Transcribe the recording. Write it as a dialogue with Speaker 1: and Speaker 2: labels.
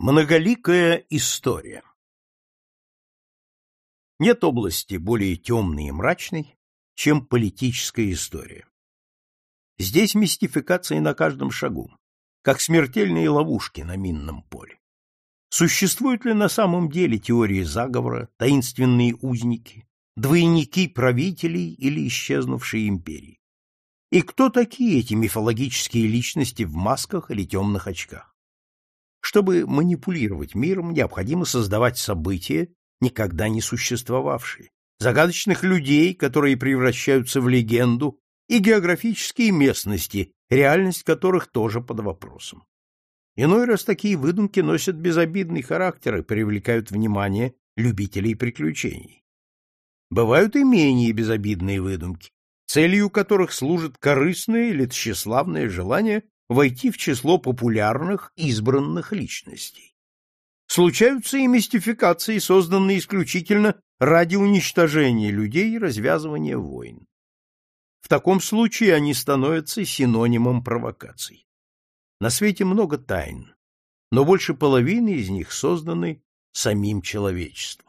Speaker 1: Многоликая история Нет области более темной и мрачной, чем политическая история. Здесь мистификации на каждом шагу, как смертельные ловушки на минном поле. Существуют ли на самом деле теории заговора, таинственные узники, двойники правителей или исчезнувшие империи? И кто такие эти мифологические личности в масках или темных очках? Чтобы манипулировать миром, необходимо создавать события, никогда не существовавшие, загадочных людей, которые превращаются в легенду, и географические местности, реальность которых тоже под вопросом. Иной раз такие выдумки носят безобидный характер и привлекают внимание любителей приключений. Бывают и менее безобидные выдумки, целью которых служит корыстное или тщеславное желание войти в число популярных избранных личностей. Случаются и мистификации, созданные исключительно ради уничтожения людей и развязывания войн. В таком случае они становятся синонимом провокаций. На свете много тайн, но больше половины из них созданы самим человечеством.